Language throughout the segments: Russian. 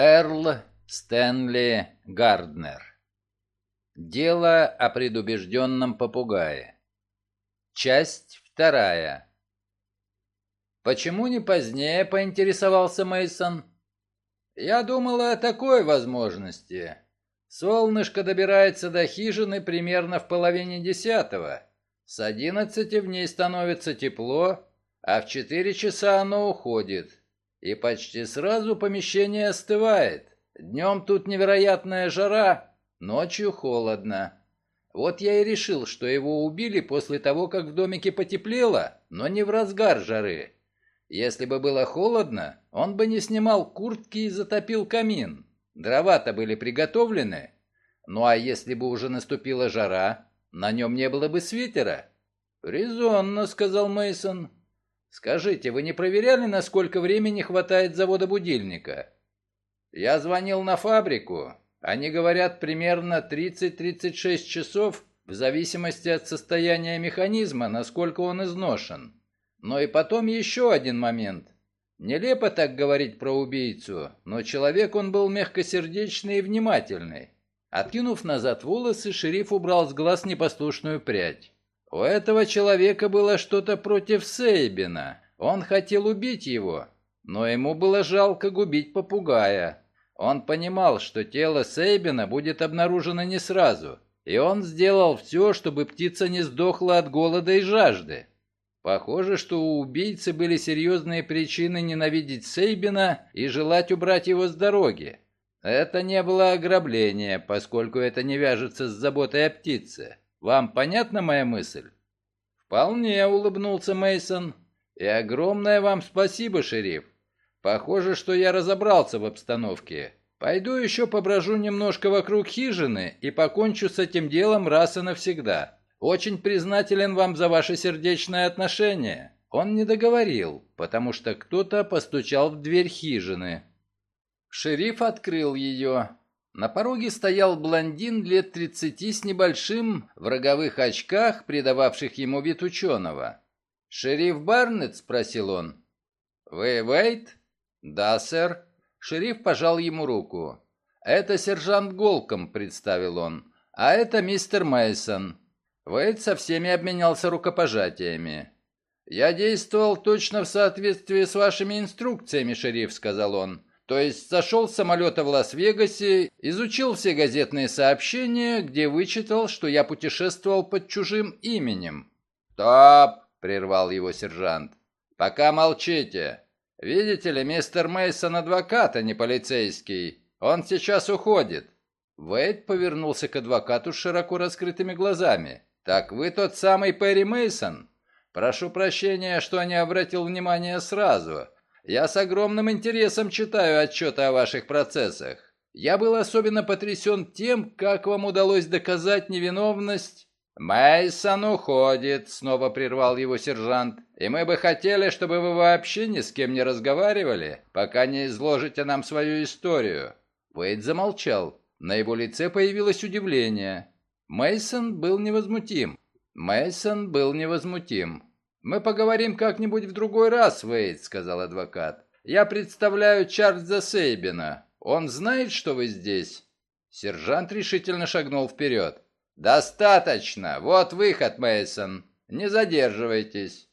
Эрл Стэнли Гарднер. Дело о предубежденном попугае. Часть вторая. Почему не позднее, поинтересовался Мейсон. Я думала о такой возможности. Солнышко добирается до хижины примерно в половине десятого. С одиннадцати в ней становится тепло, а в четыре часа оно уходит. И почти сразу помещение остывает. Днем тут невероятная жара, ночью холодно. Вот я и решил, что его убили после того, как в домике потеплело, но не в разгар жары. Если бы было холодно, он бы не снимал куртки и затопил камин. Дрова-то были приготовлены. Ну а если бы уже наступила жара, на нем не было бы свитера. «Резонно», — сказал Мейсон. «Скажите, вы не проверяли, насколько времени хватает завода будильника?» «Я звонил на фабрику. Они говорят примерно 30-36 часов в зависимости от состояния механизма, насколько он изношен. Но и потом еще один момент. Нелепо так говорить про убийцу, но человек он был мягкосердечный и внимательный. Откинув назад волосы, шериф убрал с глаз непослушную прядь. У этого человека было что-то против Сейбина. Он хотел убить его, но ему было жалко губить попугая. Он понимал, что тело Сейбина будет обнаружено не сразу, и он сделал все, чтобы птица не сдохла от голода и жажды. Похоже, что у убийцы были серьезные причины ненавидеть Сейбина и желать убрать его с дороги. Это не было ограбление, поскольку это не вяжется с заботой о птице. Вам понятна моя мысль? Вполне улыбнулся Мейсон. И огромное вам спасибо, шериф. Похоже, что я разобрался в обстановке. Пойду еще поброжу немножко вокруг хижины и покончу с этим делом раз и навсегда. Очень признателен вам за ваше сердечное отношение». Он не договорил, потому что кто-то постучал в дверь хижины. Шериф открыл ее. На пороге стоял блондин лет тридцати с небольшим, в роговых очках, придававших ему вид ученого. «Шериф Барнетт?» — спросил он. «Вы Вейт?» «Да, сэр». Шериф пожал ему руку. «Это сержант Голком», — представил он. «А это мистер Мейсон. Вейд со всеми обменялся рукопожатиями. «Я действовал точно в соответствии с вашими инструкциями, шериф», — сказал он. «То есть сошел с самолета в Лас-Вегасе, изучил все газетные сообщения, где вычитал, что я путешествовал под чужим именем». «Стоп!» — прервал его сержант. «Пока молчите. Видите ли, мистер Мейсон адвокат, а не полицейский. Он сейчас уходит». Вейд повернулся к адвокату с широко раскрытыми глазами. «Так вы тот самый Перри Мейсон? Прошу прощения, что не обратил внимания сразу. Я с огромным интересом читаю отчеты о ваших процессах. Я был особенно потрясен тем, как вам удалось доказать невиновность...» «Мейсон уходит», — снова прервал его сержант. «И мы бы хотели, чтобы вы вообще ни с кем не разговаривали, пока не изложите нам свою историю». Уэйд замолчал. На его лице появилось удивление. Мейсон был невозмутим. Мейсон был невозмутим. Мы поговорим как-нибудь в другой раз, Вейд, сказал адвокат. Я представляю Чарльза Сейбина. Он знает, что вы здесь? Сержант решительно шагнул вперед. Достаточно. Вот выход, Мейсон. Не задерживайтесь.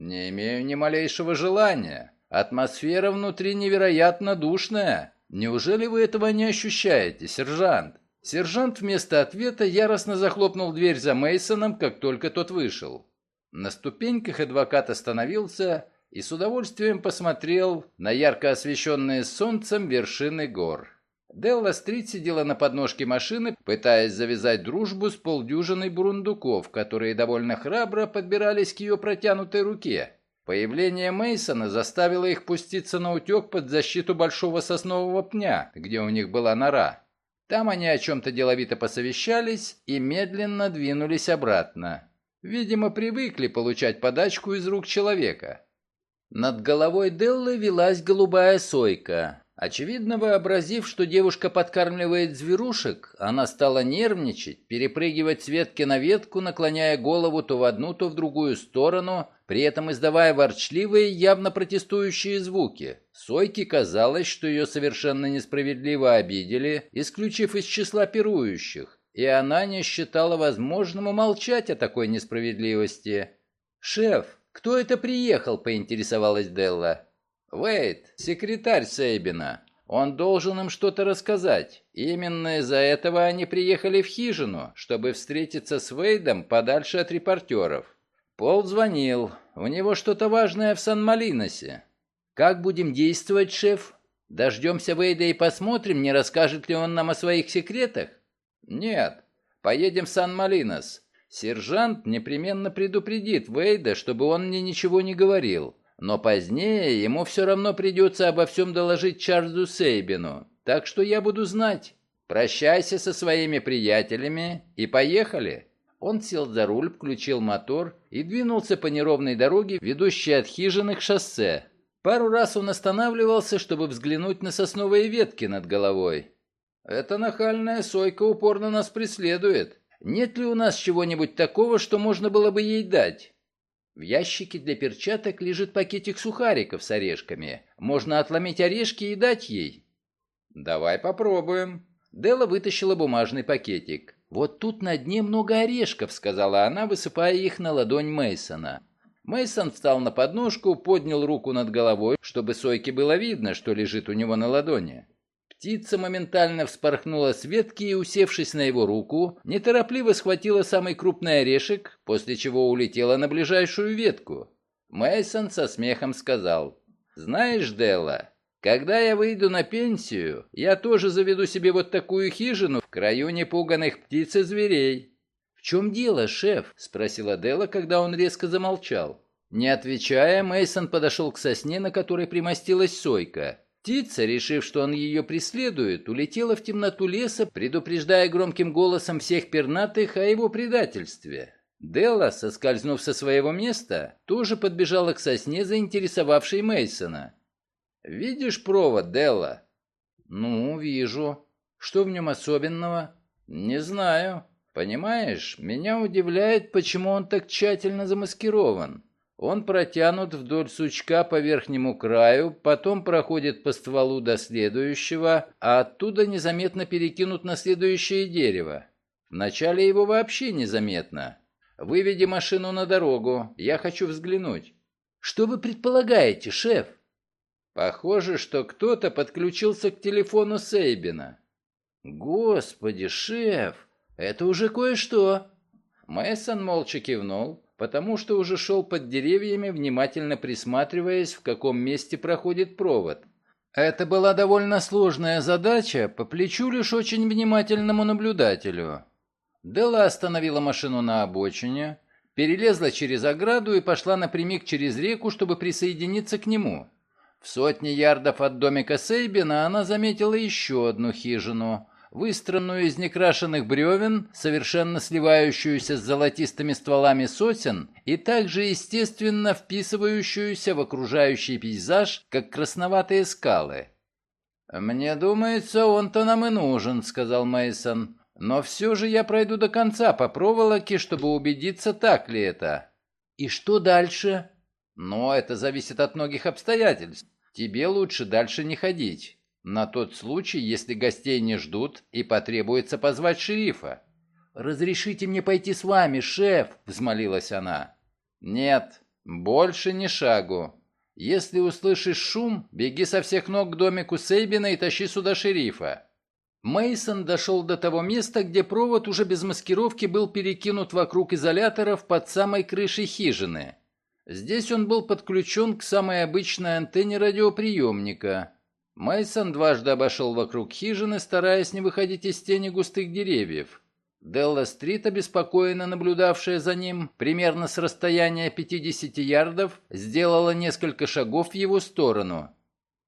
Не имею ни малейшего желания. Атмосфера внутри невероятно душная. Неужели вы этого не ощущаете, сержант? Сержант вместо ответа яростно захлопнул дверь за Мейсоном, как только тот вышел. На ступеньках адвокат остановился и с удовольствием посмотрел на ярко освещенные солнцем вершины гор. Делла Стрит сидела на подножке машины, пытаясь завязать дружбу с полдюжиной бурундуков, которые довольно храбро подбирались к ее протянутой руке. Появление Мейсона заставило их пуститься на утек под защиту большого соснового пня, где у них была нора. Там они о чем-то деловито посовещались и медленно двинулись обратно. Видимо, привыкли получать подачку из рук человека. Над головой Деллы велась голубая сойка. Очевидно, вообразив, что девушка подкармливает зверушек, она стала нервничать, перепрыгивать с ветки на ветку, наклоняя голову то в одну, то в другую сторону, при этом издавая ворчливые, явно протестующие звуки. Сойке казалось, что ее совершенно несправедливо обидели, исключив из числа пирующих, и она не считала возможным умолчать о такой несправедливости. «Шеф, кто это приехал?» – поинтересовалась Делла. Вейт, секретарь Сейбина. Он должен им что-то рассказать. Именно из-за этого они приехали в хижину, чтобы встретиться с Вейдом подальше от репортеров. Пол звонил. У него что-то важное в Сан-Малиносе. Как будем действовать, шеф? Дождемся Вейда и посмотрим, не расскажет ли он нам о своих секретах? Нет. Поедем в Сан-Малинос. Сержант непременно предупредит Вейда, чтобы он мне ничего не говорил. Но позднее ему все равно придется обо всем доложить Чарльзу Сейбину, так что я буду знать. Прощайся со своими приятелями и поехали». Он сел за руль, включил мотор и двинулся по неровной дороге, ведущей от хижины к шоссе. Пару раз он останавливался, чтобы взглянуть на сосновые ветки над головой. «Эта нахальная сойка упорно нас преследует. Нет ли у нас чего-нибудь такого, что можно было бы ей дать?» В ящике для перчаток лежит пакетик сухариков с орешками. Можно отломить орешки и дать ей. Давай попробуем. Дела вытащила бумажный пакетик. Вот тут на дне много орешков, сказала она, высыпая их на ладонь Мейсона. Мейсон встал на подножку, поднял руку над головой, чтобы Сойке было видно, что лежит у него на ладони. Птица моментально вспорхнула с ветки и, усевшись на его руку, неторопливо схватила самый крупный орешек, после чего улетела на ближайшую ветку. Мейсон со смехом сказал, «Знаешь, Делла, когда я выйду на пенсию, я тоже заведу себе вот такую хижину в краю непуганных птиц и зверей». «В чем дело, шеф?» — спросила Делла, когда он резко замолчал. Не отвечая, Мейсон подошел к сосне, на которой примостилась сойка. Птица, решив, что он ее преследует, улетела в темноту леса, предупреждая громким голосом всех пернатых о его предательстве. Делла, соскользнув со своего места, тоже подбежала к сосне, заинтересовавшей Мейсона. «Видишь провод, Делла?» «Ну, вижу. Что в нем особенного?» «Не знаю. Понимаешь, меня удивляет, почему он так тщательно замаскирован. Он протянут вдоль сучка по верхнему краю, потом проходит по стволу до следующего, а оттуда незаметно перекинут на следующее дерево. Вначале его вообще незаметно. Выведи машину на дорогу, я хочу взглянуть. Что вы предполагаете, шеф? Похоже, что кто-то подключился к телефону Сейбина. Господи, шеф, это уже кое-что. Мэйсон молча кивнул, потому что уже шел под деревьями, внимательно присматриваясь, в каком месте проходит провод. Это была довольно сложная задача, по плечу лишь очень внимательному наблюдателю. Делла остановила машину на обочине, перелезла через ограду и пошла напрямик через реку, чтобы присоединиться к нему. В сотне ярдов от домика Сейбина она заметила еще одну хижину, выстроенную из некрашенных бревен, совершенно сливающуюся с золотистыми стволами сосен и также естественно вписывающуюся в окружающий пейзаж, как красноватые скалы. «Мне думается, он-то нам и нужен», — сказал Мейсон. «Но все же я пройду до конца по проволоке, чтобы убедиться, так ли это». «И что дальше?» «Но это зависит от многих обстоятельств. Тебе лучше дальше не ходить. На тот случай, если гостей не ждут и потребуется позвать шерифа. «Разрешите мне пойти с вами, шеф!» — взмолилась она. «Нет, больше ни шагу. Если услышишь шум, беги со всех ног к домику Сейбина и тащи сюда шерифа». Мейсон дошел до того места, где провод уже без маскировки был перекинут вокруг изоляторов под самой крышей хижины. Здесь он был подключен к самой обычной антенне радиоприемника, Майсон дважды обошел вокруг хижины, стараясь не выходить из тени густых деревьев. Делла Стрит, обеспокоенно наблюдавшая за ним, примерно с расстояния 50 ярдов, сделала несколько шагов в его сторону.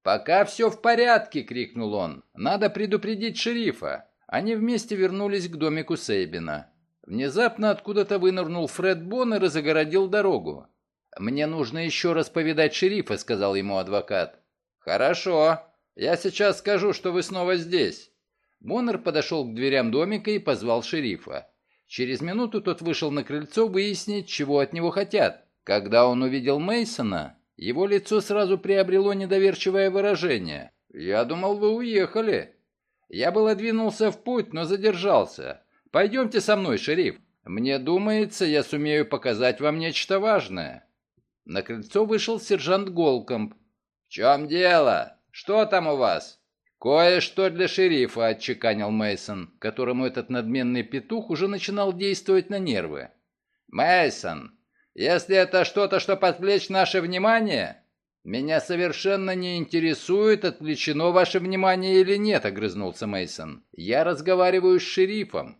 «Пока все в порядке!» — крикнул он. «Надо предупредить шерифа!» Они вместе вернулись к домику Сейбина. Внезапно откуда-то вынырнул Фред Бон и разогородил дорогу. «Мне нужно еще раз повидать шерифа», — сказал ему адвокат. «Хорошо. Я сейчас скажу, что вы снова здесь». Боннер подошел к дверям домика и позвал шерифа. Через минуту тот вышел на крыльцо выяснить, чего от него хотят. Когда он увидел Мейсона, его лицо сразу приобрело недоверчивое выражение. «Я думал, вы уехали». «Я было двинулся в путь, но задержался. Пойдемте со мной, шериф. Мне думается, я сумею показать вам нечто важное». На крыльцо вышел сержант Голкомб. «В чем дело? Что там у вас?» «Кое-что для шерифа», — отчеканил Мейсон, которому этот надменный петух уже начинал действовать на нервы. Мейсон, если это что-то, что подвлечь наше внимание, меня совершенно не интересует, отвлечено ваше внимание или нет», — огрызнулся Мейсон. «Я разговариваю с шерифом».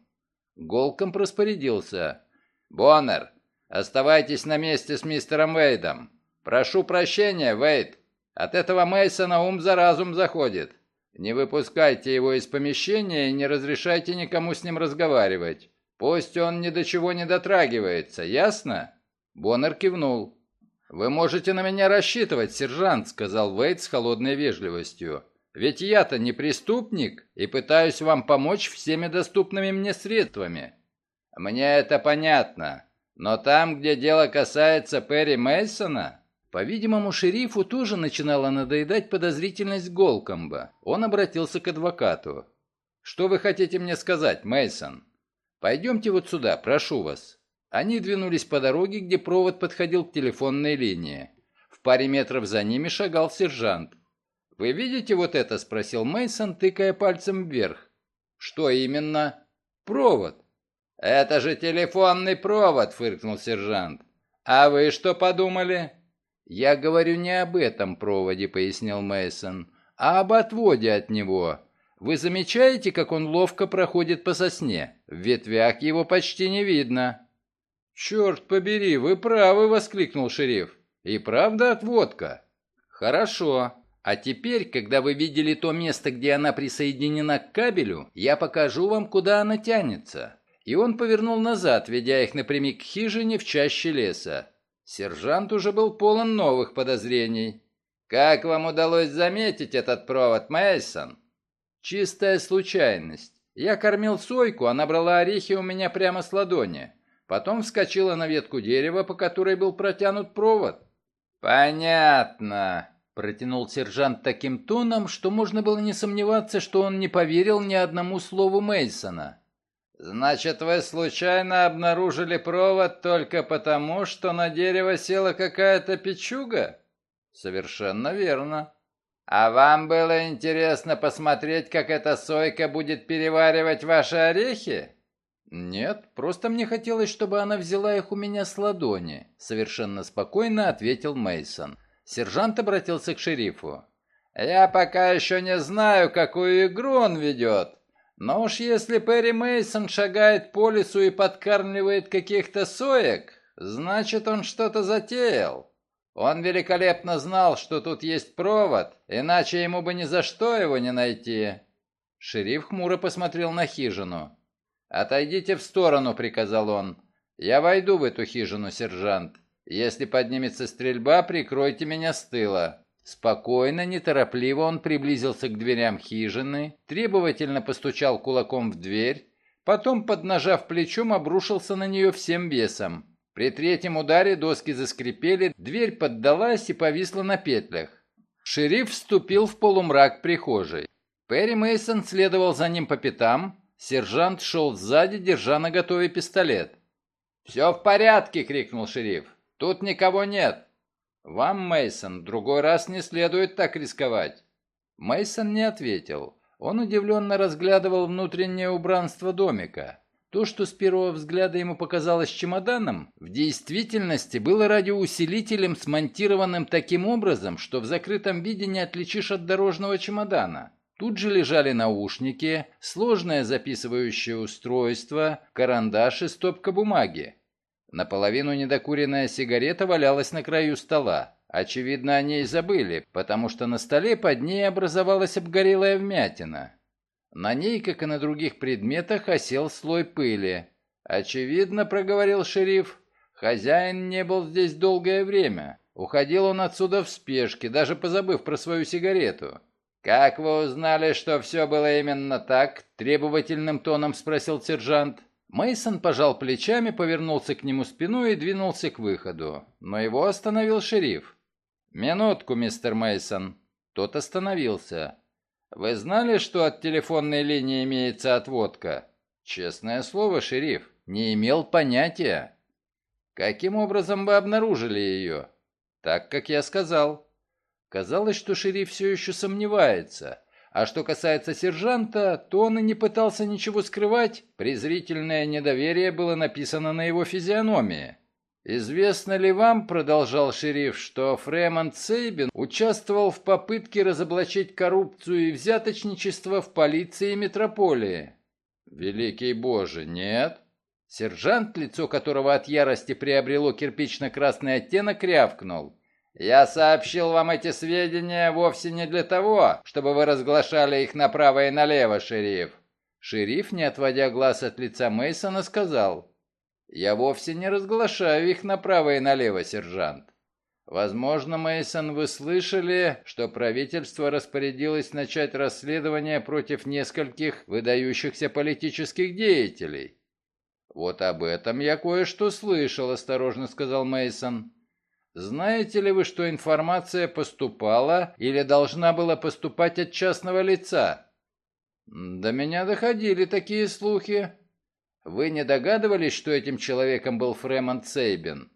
Голком распорядился. «Боннер, оставайтесь на месте с мистером Вейдом. Прошу прощения, Вейд. От этого Мейсона ум за разум заходит. Не выпускайте его из помещения и не разрешайте никому с ним разговаривать. Пусть он ни до чего не дотрагивается, ясно?» Боннер кивнул. «Вы можете на меня рассчитывать, сержант», — сказал Вейт с холодной вежливостью. «Ведь я-то не преступник и пытаюсь вам помочь всеми доступными мне средствами». «Мне это понятно. Но там, где дело касается Перри Мейсона, по-видимому, шерифу тоже начинала надоедать подозрительность Голкомба. Он обратился к адвокату. «Что вы хотите мне сказать, Мейсон? Пойдемте вот сюда, прошу вас». Они двинулись по дороге, где провод подходил к телефонной линии. В паре метров за ними шагал сержант. «Вы видите вот это?» – спросил Мейсон, тыкая пальцем вверх. «Что именно?» «Провод». «Это же телефонный провод!» – фыркнул сержант. «А вы что подумали?» «Я говорю не об этом проводе», — пояснил Мейсон, «а об отводе от него. Вы замечаете, как он ловко проходит по сосне? В ветвях его почти не видно». «Черт побери, вы правы!» — воскликнул шериф. «И правда отводка?» «Хорошо. А теперь, когда вы видели то место, где она присоединена к кабелю, я покажу вам, куда она тянется». И он повернул назад, ведя их напрямик к хижине в чаще леса. Сержант уже был полон новых подозрений. «Как вам удалось заметить этот провод, Мейсон? «Чистая случайность. Я кормил сойку, она брала орехи у меня прямо с ладони. Потом вскочила на ветку дерева, по которой был протянут провод». «Понятно», — протянул сержант таким тоном, что можно было не сомневаться, что он не поверил ни одному слову Мейсона. «Значит, вы случайно обнаружили провод только потому, что на дерево села какая-то печуга?» «Совершенно верно». «А вам было интересно посмотреть, как эта сойка будет переваривать ваши орехи?» «Нет, просто мне хотелось, чтобы она взяла их у меня с ладони», — совершенно спокойно ответил Мейсон. Сержант обратился к шерифу. «Я пока еще не знаю, какую игру он ведет, но уж если Перри Мейсон шагает по лесу и подкармливает каких-то соек, значит, он что-то затеял. Он великолепно знал, что тут есть провод, иначе ему бы ни за что его не найти. Шериф хмуро посмотрел на хижину. «Отойдите в сторону», — приказал он. «Я войду в эту хижину, сержант. Если поднимется стрельба, прикройте меня с тыла». Спокойно, неторопливо он приблизился к дверям хижины, требовательно постучал кулаком в дверь, потом, поднажав плечом, обрушился на нее всем весом. При третьем ударе доски заскрипели, дверь поддалась и повисла на петлях. Шериф вступил в полумрак прихожей. Перри Мейсон следовал за ним по пятам, сержант шел сзади, держа наготове пистолет. «Все в порядке!» — крикнул шериф. «Тут никого нет!» «Вам, Мейсон, другой раз не следует так рисковать». Мейсон не ответил. Он удивленно разглядывал внутреннее убранство домика. То, что с первого взгляда ему показалось чемоданом, в действительности было радиоусилителем, смонтированным таким образом, что в закрытом виде не отличишь от дорожного чемодана. Тут же лежали наушники, сложное записывающее устройство, карандаш и стопка бумаги. Наполовину недокуренная сигарета валялась на краю стола. Очевидно, о ней забыли, потому что на столе под ней образовалась обгорелая вмятина. На ней, как и на других предметах, осел слой пыли. «Очевидно», — проговорил шериф, — «хозяин не был здесь долгое время. Уходил он отсюда в спешке, даже позабыв про свою сигарету. «Как вы узнали, что все было именно так?» – требовательным тоном спросил сержант. Мейсон пожал плечами, повернулся к нему спиной и двинулся к выходу, но его остановил шериф. «Минутку, мистер Мейсон. Тот остановился. «Вы знали, что от телефонной линии имеется отводка?» «Честное слово, шериф, не имел понятия». «Каким образом вы обнаружили ее?» «Так, как я сказал». Казалось, что шериф все еще сомневается. А что касается сержанта, то он и не пытался ничего скрывать. Презрительное недоверие было написано на его физиономии. «Известно ли вам, — продолжал шериф, — что Фремонт Сейбин участвовал в попытке разоблачить коррупцию и взяточничество в полиции метрополии?» «Великий Боже, нет!» Сержант, лицо которого от ярости приобрело кирпично-красный оттенок, рявкнул. «Я сообщил вам эти сведения вовсе не для того, чтобы вы разглашали их направо и налево, шериф». Шериф, не отводя глаз от лица Мейсона, сказал. Я вовсе не разглашаю их направо и налево, сержант. Возможно, Мейсон, вы слышали, что правительство распорядилось начать расследование против нескольких выдающихся политических деятелей. Вот об этом я кое-что слышал, осторожно сказал Мейсон. Знаете ли вы, что информация поступала или должна была поступать от частного лица? До меня доходили такие слухи. Вы не догадывались, что этим человеком был Фремонт Сейбин?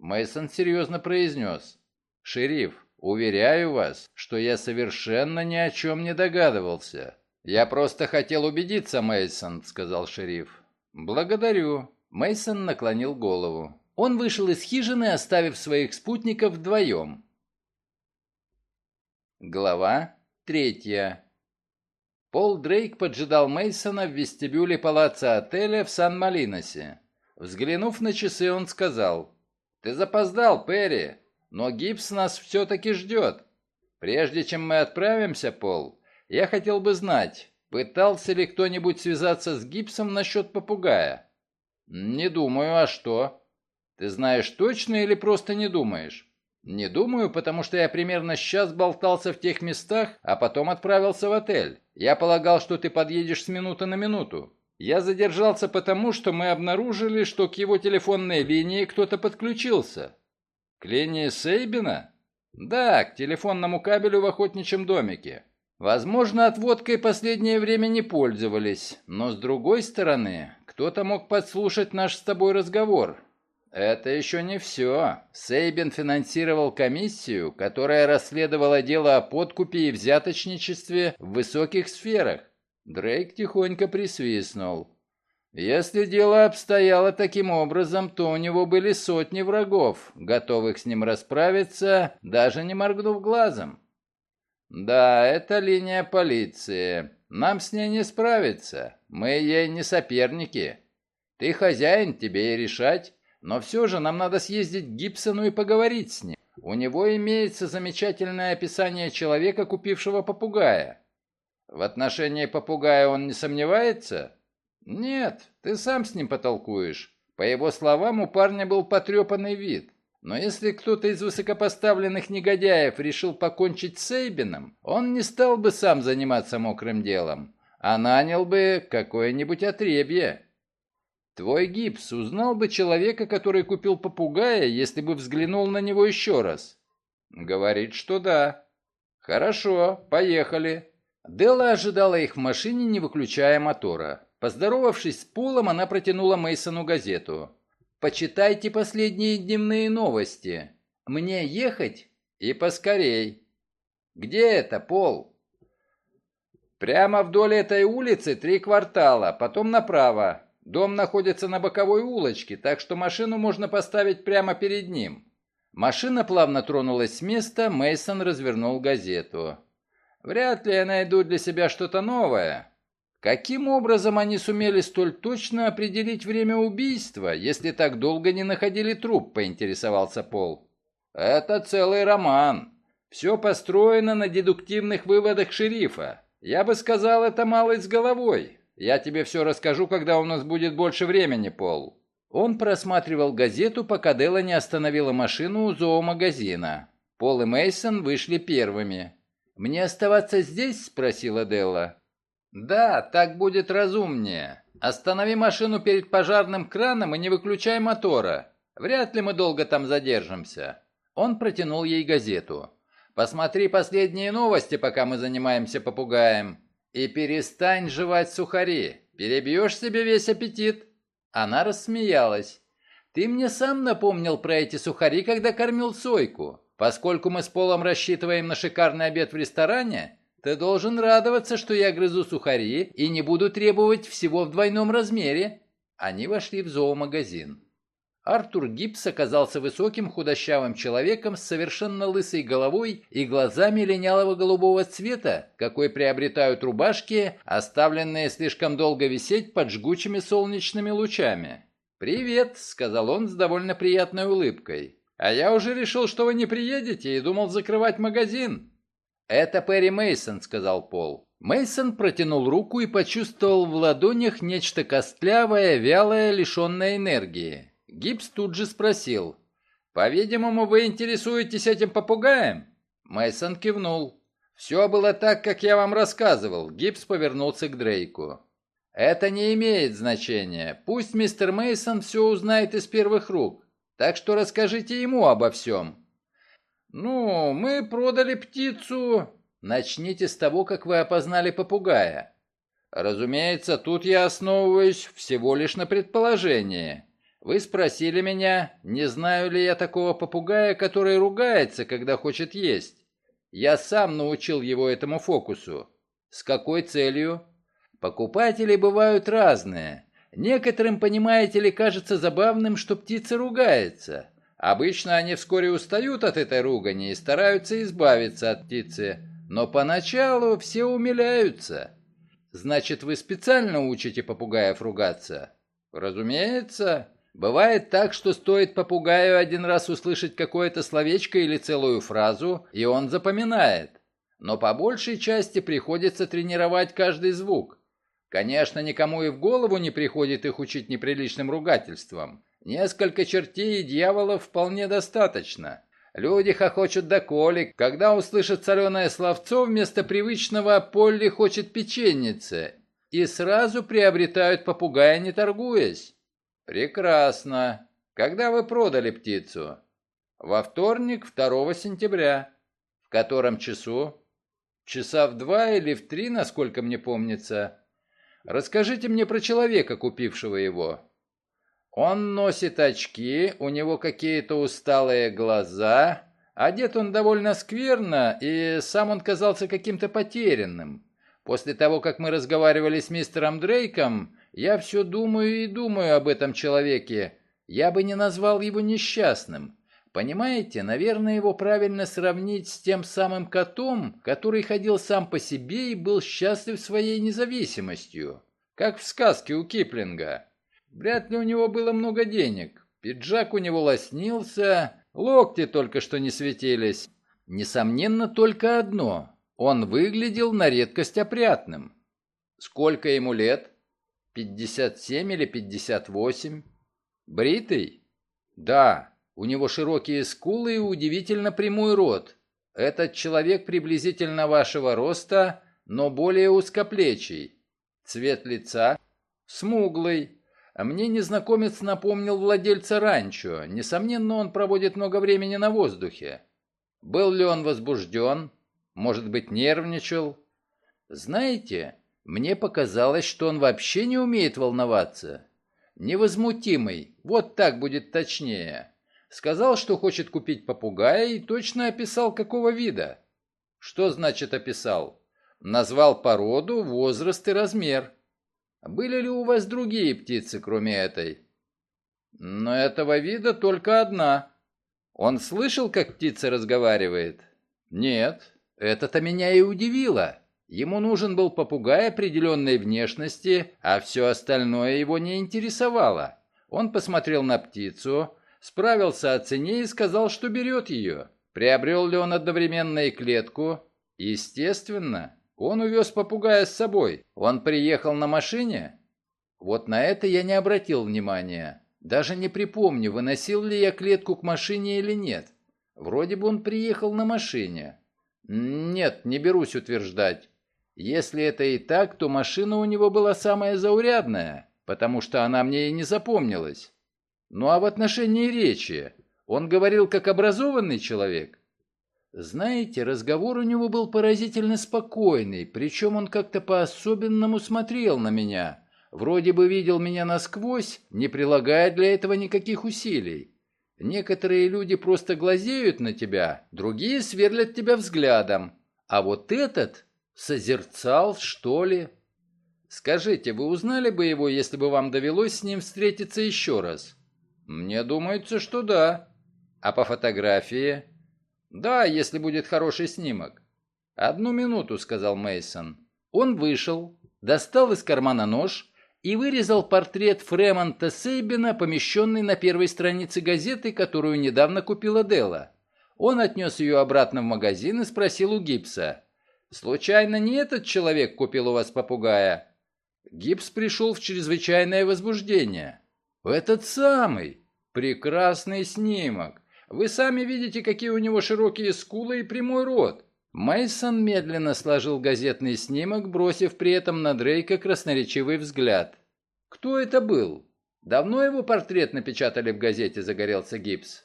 Мейсон серьезно произнес. Шериф, уверяю вас, что я совершенно ни о чем не догадывался. Я просто хотел убедиться, Мейсон, сказал шериф. Благодарю. Мейсон наклонил голову. Он вышел из хижины, оставив своих спутников вдвоем. Глава третья. Пол Дрейк поджидал Мейсона в вестибюле палаца отеля в Сан-Малиносе. Взглянув на часы, он сказал, «Ты запоздал, Перри, но Гибс нас все-таки ждет. Прежде чем мы отправимся, Пол, я хотел бы знать, пытался ли кто-нибудь связаться с Гибсом насчет попугая?» «Не думаю, а что?» «Ты знаешь точно или просто не думаешь?» «Не думаю, потому что я примерно час болтался в тех местах, а потом отправился в отель. Я полагал, что ты подъедешь с минуты на минуту. Я задержался потому, что мы обнаружили, что к его телефонной линии кто-то подключился». «К линии Сейбина?» «Да, к телефонному кабелю в охотничьем домике. Возможно, отводкой последнее время не пользовались, но с другой стороны, кто-то мог подслушать наш с тобой разговор. Это еще не все. Сейбин финансировал комиссию, которая расследовала дело о подкупе и взяточничестве в высоких сферах. Дрейк тихонько присвистнул. Если дело обстояло таким образом, то у него были сотни врагов, готовых с ним расправиться, даже не моргнув глазом. Да, это линия полиции. Нам с ней не справиться. Мы ей не соперники. Ты хозяин, тебе и решать. Но все же нам надо съездить к Гибсону и поговорить с ним. У него имеется замечательное описание человека, купившего попугая. В отношении попугая он не сомневается? Нет, ты сам с ним потолкуешь. По его словам, у парня был потрепанный вид. Но если кто-то из высокопоставленных негодяев решил покончить с Эйбином, он не стал бы сам заниматься мокрым делом, а нанял бы какое-нибудь отребье. Твой гипс узнал бы человека, который купил попугая, если бы взглянул на него еще раз. Говорит, что да. Хорошо, поехали. Делла ожидала их в машине, не выключая мотора. Поздоровавшись с Полом, она протянула Мейсону газету. «Почитайте последние дневные новости. Мне ехать? И поскорей». «Где это, Пол?» «Прямо вдоль этой улицы три квартала, потом направо. Дом находится на боковой улочке, так что машину можно поставить прямо перед ним. Машина плавно тронулась с места, Мейсон развернул газету. Вряд ли я найду для себя что-то новое. Каким образом они сумели столь точно определить время убийства, если так долго не находили труп, поинтересовался Пол. Это целый роман. Все построено на дедуктивных выводах шерифа. Я бы сказал, это малость с головой. Я тебе все расскажу, когда у нас будет больше времени, Пол». Он просматривал газету, пока Дела не остановила машину у зоомагазина. Пол и Мейсон вышли первыми. «Мне оставаться здесь?» — спросила Делла. «Да, так будет разумнее. Останови машину перед пожарным краном и не выключай мотора. Вряд ли мы долго там задержимся». Он протянул ей газету. «Посмотри последние новости, пока мы занимаемся попугаем. И перестань жевать сухари. Перебьешь себе весь аппетит». Она рассмеялась. «Ты мне сам напомнил про эти сухари, когда кормил Сойку. Поскольку мы с Полом рассчитываем на шикарный обед в ресторане, ты должен радоваться, что я грызу сухари и не буду требовать всего в двойном размере». Они вошли в зоомагазин. Артур Гибс оказался высоким худощавым человеком с совершенно лысой головой и глазами линялого голубого цвета, какой приобретают рубашки, оставленные слишком долго висеть под жгучими солнечными лучами. «Привет», — сказал он с довольно приятной улыбкой. «А я уже решил, что вы не приедете и думал закрывать магазин». «Это Перри Мейсон, сказал Пол. Мейсон протянул руку и почувствовал в ладонях нечто костлявое, вялое, лишенное энергии. Гибс тут же спросил. «По-видимому, вы интересуетесь этим попугаем?» Мейсон кивнул. «Все было так, как я вам рассказывал». Гибс повернулся к Дрейку. «Это не имеет значения. Пусть мистер Мейсон все узнает из первых рук. Так что расскажите ему обо всем». «Ну, мы продали птицу...» «Начните с того, как вы опознали попугая». «Разумеется, тут я основываюсь всего лишь на предположении. Вы спросили меня, не знаю ли я такого попугая, который ругается, когда хочет есть. Я сам научил его этому фокусу. С какой целью? Покупатели бывают разные. Некоторым, понимаете ли, кажется забавным, что птица ругается. Обычно они вскоре устают от этой ругани и стараются избавиться от птицы. Но поначалу все умиляются. Значит, вы специально учите попугаев ругаться? Разумеется. Бывает так, что стоит попугаю один раз услышать какое-то словечко или целую фразу, и он запоминает. Но по большей части приходится тренировать каждый звук. Конечно, никому и в голову не приходит их учить неприличным ругательствам. Несколько чертей и дьяволов вполне достаточно. Люди хохочут до колик, когда услышат соленое словцо вместо привычного «Полли хочет печеницы» и сразу приобретают попугая, не торгуясь. Прекрасно. Когда вы продали птицу? Во вторник, 2 сентября. В котором часу? Часа в два или в три, насколько мне помнится. Расскажите мне про человека, купившего его. Он носит очки, у него какие-то усталые глаза, одет он довольно скверно, и сам он казался каким-то потерянным. После того, как мы разговаривали с мистером Дрейком, я все думаю и думаю об этом человеке. Я бы не назвал его несчастным. Понимаете, наверное, его правильно сравнить с тем самым котом, который ходил сам по себе и был счастлив своей независимостью. Как в сказке у Киплинга. Вряд ли у него было много денег. Пиджак у него лоснился, локти только что не светились. Несомненно, только одно. Он выглядел на редкость опрятным. Сколько ему лет? 57 или 58? Бритый? Да, у него широкие скулы и удивительно прямой рот. Этот человек приблизительно вашего роста, но более узкоплечий. Цвет лица? Смуглый. Мне незнакомец напомнил владельца ранчо. Несомненно, он проводит много времени на воздухе. Был ли он возбужден? Может быть, нервничал? Знаете, мне показалось, что он вообще не умеет волноваться. Невозмутимый, вот так будет точнее. Сказал, что хочет купить попугая и точно описал, какого вида. Что значит описал? Назвал породу, возраст и размер. Были ли у вас другие птицы, кроме этой? Но этого вида только одна. Он слышал, как птица разговаривает? Нет, это-то меня и удивило. Ему нужен был попугай определенной внешности, а все остальное его не интересовало. Он посмотрел на птицу, справился о цене и сказал, что берет ее. Приобрел ли он одновременно и клетку? Естественно. Он увез попугая с собой. Он приехал на машине? Вот на это я не обратил внимания. Даже не припомню, выносил ли я клетку к машине или нет. Вроде бы он приехал на машине. Нет, не берусь утверждать. Если это и так, то машина у него была самая заурядная, потому что она мне и не запомнилась. Ну а в отношении речи, он говорил как образованный человек? Знаете, разговор у него был поразительно спокойный, причем он как-то по-особенному смотрел на меня. Вроде бы видел меня насквозь, не прилагая для этого никаких усилий. Некоторые люди просто глазеют на тебя, другие сверлят тебя взглядом. А вот этот созерцал, что ли? Скажите, вы узнали бы его, если бы вам довелось с ним встретиться еще раз? Мне думается, что да. А по фотографии? Да, если будет хороший снимок. Одну минуту, сказал Мейсон. Он вышел, достал из кармана нож и вырезал портрет Фремонта Сейбина, помещенный на первой странице газеты, которую недавно купила Дела. Он отнес ее обратно в магазин и спросил у Гипса. «Случайно не этот человек купил у вас попугая?» Гипс пришел в чрезвычайное возбуждение. «Этот самый! Прекрасный снимок! Вы сами видите, какие у него широкие скулы и прямой рот!» Мейсон медленно сложил газетный снимок, бросив при этом на Дрейка красноречивый взгляд. «Кто это был? Давно его портрет напечатали в газете?» – загорелся Гипс.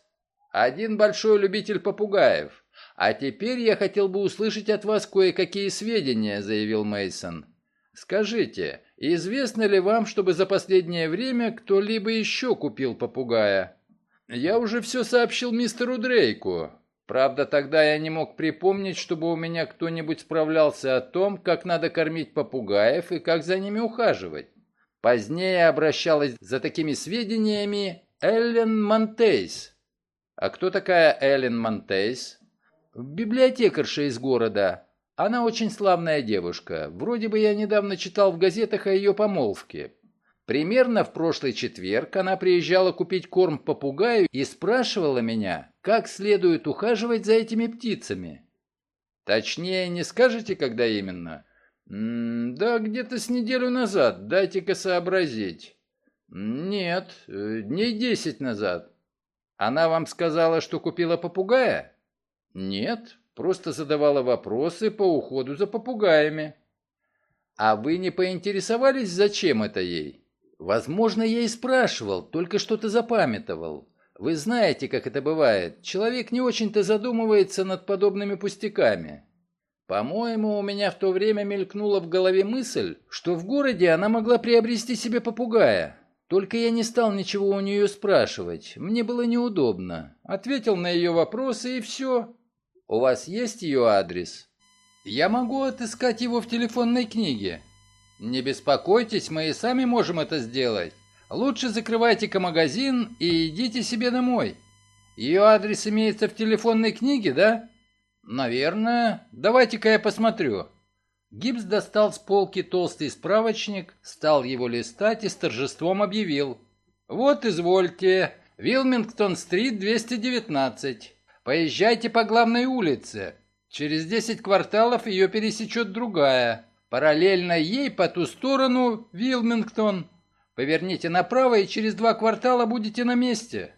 «Один большой любитель попугаев. А теперь я хотел бы услышать от вас кое-какие сведения», – заявил Мейсон. «Скажите, известно ли вам, чтобы за последнее время кто-либо еще купил попугая?» «Я уже все сообщил мистеру Дрейку. Правда, тогда я не мог припомнить, чтобы у меня кто-нибудь справлялся о том, как надо кормить попугаев и как за ними ухаживать. Позднее обращалась за такими сведениями Эллен Монтейс. А кто такая Эллен Монтейс? Библиотекарша из города. Она очень славная девушка. Вроде бы я недавно читал в газетах о ее помолвке. Примерно в прошлый четверг она приезжала купить корм попугаю и спрашивала меня, как следует ухаживать за этими птицами. Точнее, не скажете, когда именно? М да, где-то с неделю назад, дайте-ка сообразить. Нет, э, дней десять назад. Она вам сказала, что купила попугая? Нет, просто задавала вопросы по уходу за попугаями. А вы не поинтересовались, зачем это ей? Возможно, я и спрашивал, только что-то запамятовал. Вы знаете, как это бывает. Человек не очень-то задумывается над подобными пустяками. По-моему, у меня в то время мелькнула в голове мысль, что в городе она могла приобрести себе попугая. Только я не стал ничего у нее спрашивать. Мне было неудобно. Ответил на ее вопросы и все. У вас есть ее адрес? Я могу отыскать его в телефонной книге. «Не беспокойтесь, мы и сами можем это сделать. Лучше закрывайте-ка магазин и идите себе домой. Ее адрес имеется в телефонной книге, да?» «Наверное. Давайте-ка я посмотрю». Гибс достал с полки толстый справочник, стал его листать и с торжеством объявил. «Вот, извольте, Вилмингтон-стрит, 219. Поезжайте по главной улице. Через 10 кварталов ее пересечет другая. Параллельно ей по ту сторону Вилмингтон. Поверните направо и через два квартала будете на месте.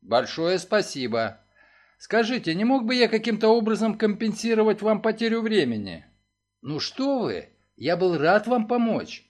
Большое спасибо. Скажите, не мог бы я каким-то образом компенсировать вам потерю времени? Ну что вы, я был рад вам помочь.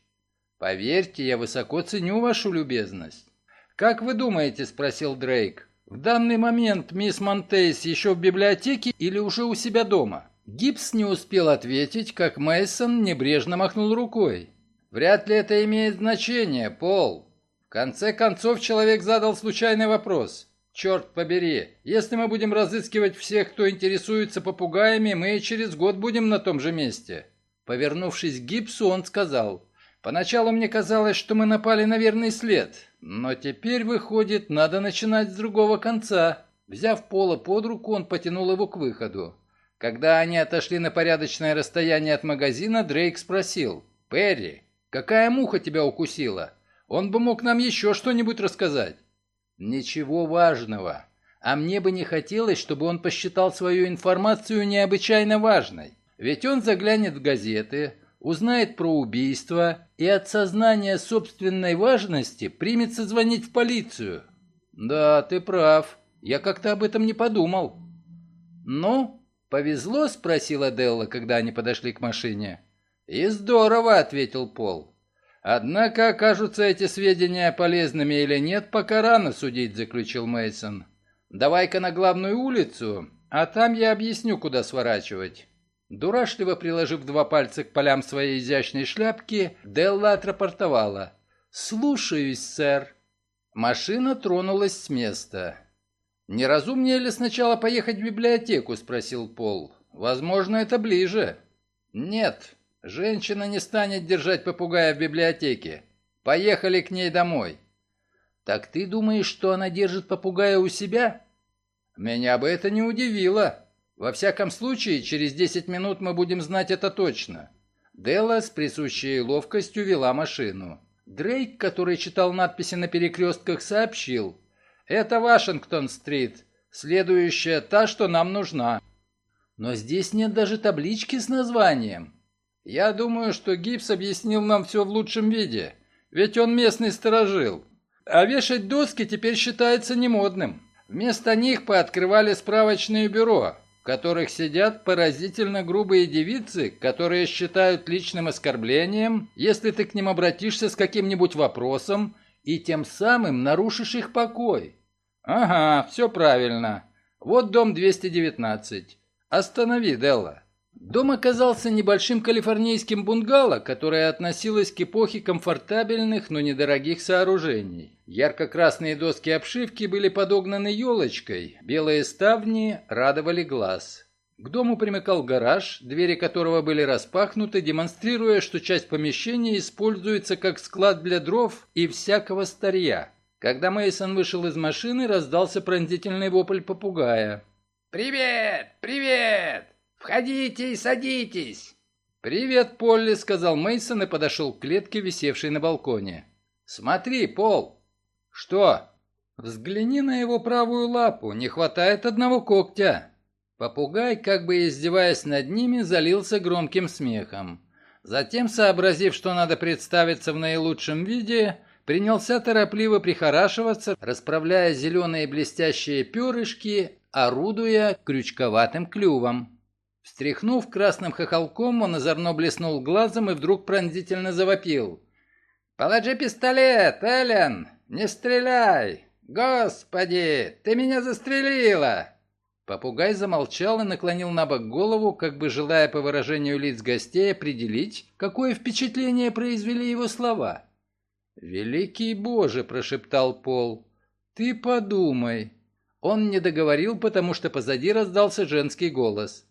Поверьте, я высоко ценю вашу любезность. Как вы думаете, спросил Дрейк, в данный момент мисс Монтейс еще в библиотеке или уже у себя дома? Гибс не успел ответить, как Мейсон небрежно махнул рукой. Вряд ли это имеет значение, Пол. В конце концов человек задал случайный вопрос. Черт побери, если мы будем разыскивать всех, кто интересуется попугаями, мы через год будем на том же месте. Повернувшись к Гибсу, он сказал: "Поначалу мне казалось, что мы напали на верный след, но теперь выходит, надо начинать с другого конца". Взяв Пола под руку, он потянул его к выходу. Когда они отошли на порядочное расстояние от магазина, Дрейк спросил. «Перри, какая муха тебя укусила? Он бы мог нам еще что-нибудь рассказать». «Ничего важного. А мне бы не хотелось, чтобы он посчитал свою информацию необычайно важной. Ведь он заглянет в газеты, узнает про убийство и от сознания собственной важности примется звонить в полицию». «Да, ты прав. Я как-то об этом не подумал». «Ну, «Повезло?» — спросила Делла, когда они подошли к машине. «И здорово», — ответил Пол. «Однако, окажутся эти сведения полезными или нет, пока рано судить», — заключил Мейсон. «Давай-ка на главную улицу, а там я объясню, куда сворачивать». Дурашливо приложив два пальца к полям своей изящной шляпки, Делла отрапортовала. «Слушаюсь, сэр». Машина тронулась с места. «Не разумнее ли сначала поехать в библиотеку?» – спросил Пол. «Возможно, это ближе». «Нет, женщина не станет держать попугая в библиотеке. Поехали к ней домой». «Так ты думаешь, что она держит попугая у себя?» «Меня бы это не удивило. Во всяком случае, через 10 минут мы будем знать это точно». Делла с присущей ловкостью вела машину. Дрейк, который читал надписи на перекрестках, сообщил – это Вашингтон-стрит. Следующая та, что нам нужна. Но здесь нет даже таблички с названием. Я думаю, что Гипс объяснил нам все в лучшем виде. Ведь он местный сторожил. А вешать доски теперь считается немодным. Вместо них пооткрывали справочные бюро, которых сидят поразительно грубые девицы, которые считают личным оскорблением, если ты к ним обратишься с каким-нибудь вопросом и тем самым нарушишь их покой. «Ага, все правильно. Вот дом 219. Останови, Делла». Дом оказался небольшим калифорнийским бунгало, которое относилось к эпохе комфортабельных, но недорогих сооружений. Ярко-красные доски обшивки были подогнаны елочкой, белые ставни радовали глаз. К дому примыкал гараж, двери которого были распахнуты, демонстрируя, что часть помещения используется как склад для дров и всякого старья. Когда Мейсон вышел из машины, раздался пронзительный вопль попугая. «Привет! Привет! Входите и садитесь!» «Привет, Полли!» — сказал Мейсон и подошел к клетке, висевшей на балконе. «Смотри, Пол!» «Что?» «Взгляни на его правую лапу, не хватает одного когтя!» Попугай, как бы издеваясь над ними, залился громким смехом. Затем, сообразив, что надо представиться в наилучшем виде, принялся торопливо прихорашиваться, расправляя зеленые блестящие перышки, орудуя крючковатым клювом. Встряхнув красным хохолком, он озорно блеснул глазом и вдруг пронзительно завопил. «Положи пистолет, Эллен! Не стреляй! Господи, ты меня застрелила!» Попугай замолчал и наклонил на бок голову, как бы желая по выражению лиц гостей определить, какое впечатление произвели его слова. «Великий Боже!» – прошептал Пол. «Ты подумай!» Он не договорил, потому что позади раздался женский голос.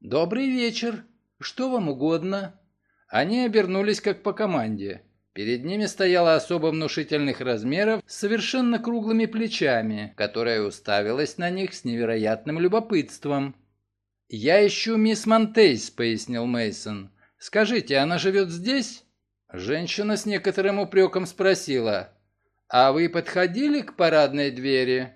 «Добрый вечер! Что вам угодно?» Они обернулись как по команде. Перед ними стояла особо внушительных размеров с совершенно круглыми плечами, которая уставилась на них с невероятным любопытством. «Я ищу мисс Монтейс», — пояснил Мейсон. «Скажите, она живет здесь?» Женщина с некоторым упреком спросила, «А вы подходили к парадной двери?»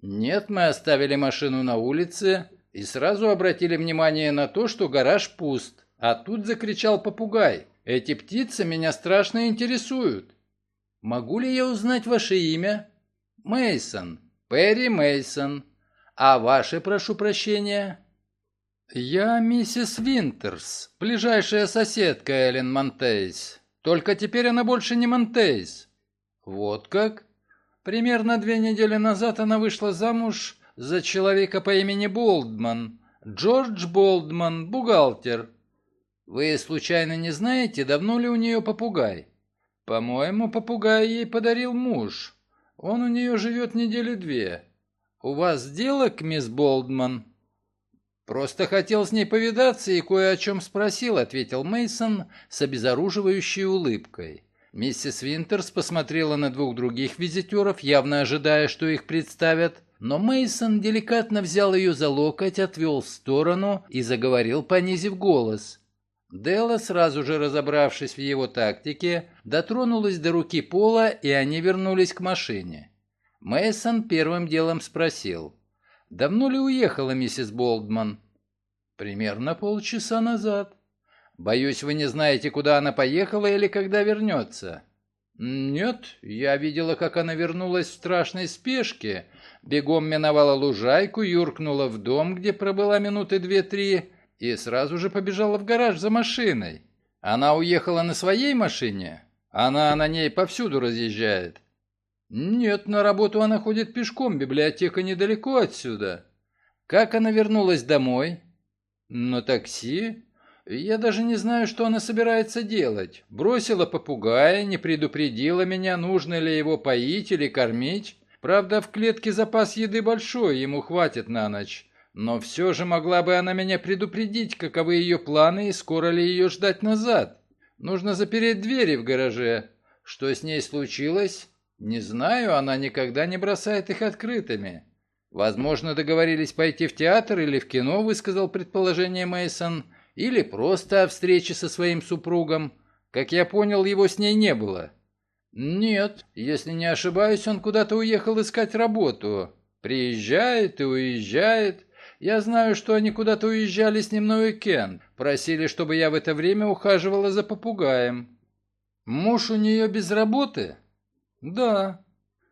«Нет, мы оставили машину на улице и сразу обратили внимание на то, что гараж пуст. А тут закричал попугай. Эти птицы меня страшно интересуют. Могу ли я узнать ваше имя?» Мейсон. Перри Мейсон. А ваше, прошу прощения?» «Я миссис Винтерс, ближайшая соседка Эллен Монтейс. Только теперь она больше не Монтейс. Вот как? Примерно две недели назад она вышла замуж за человека по имени Болдман. Джордж Болдман, бухгалтер. Вы случайно не знаете, давно ли у нее попугай? По-моему, попугай ей подарил муж. Он у нее живет недели две. У вас дело к мисс Болдман? «Просто хотел с ней повидаться и кое о чем спросил», — ответил Мейсон с обезоруживающей улыбкой. Миссис Винтерс посмотрела на двух других визитеров, явно ожидая, что их представят, но Мейсон деликатно взял ее за локоть, отвел в сторону и заговорил, понизив голос. Делла, сразу же разобравшись в его тактике, дотронулась до руки Пола, и они вернулись к машине. Мейсон первым делом спросил — Давно ли уехала миссис Болдман? Примерно полчаса назад. Боюсь, вы не знаете, куда она поехала или когда вернется. Нет, я видела, как она вернулась в страшной спешке, бегом миновала лужайку, юркнула в дом, где пробыла минуты две-три, и сразу же побежала в гараж за машиной. Она уехала на своей машине? Она на ней повсюду разъезжает. Нет, на работу она ходит пешком, библиотека недалеко отсюда. Как она вернулась домой? На такси? Я даже не знаю, что она собирается делать. Бросила попугая, не предупредила меня, нужно ли его поить или кормить. Правда, в клетке запас еды большой, ему хватит на ночь. Но все же могла бы она меня предупредить, каковы ее планы и скоро ли ее ждать назад. Нужно запереть двери в гараже. Что с ней случилось? Не знаю, она никогда не бросает их открытыми. Возможно, договорились пойти в театр или в кино, высказал предположение Мейсон, или просто о встрече со своим супругом. Как я понял, его с ней не было. Нет, если не ошибаюсь, он куда-то уехал искать работу. Приезжает и уезжает. Я знаю, что они куда-то уезжали с ним на уикенд. Просили, чтобы я в это время ухаживала за попугаем. Муж у нее без работы? Да.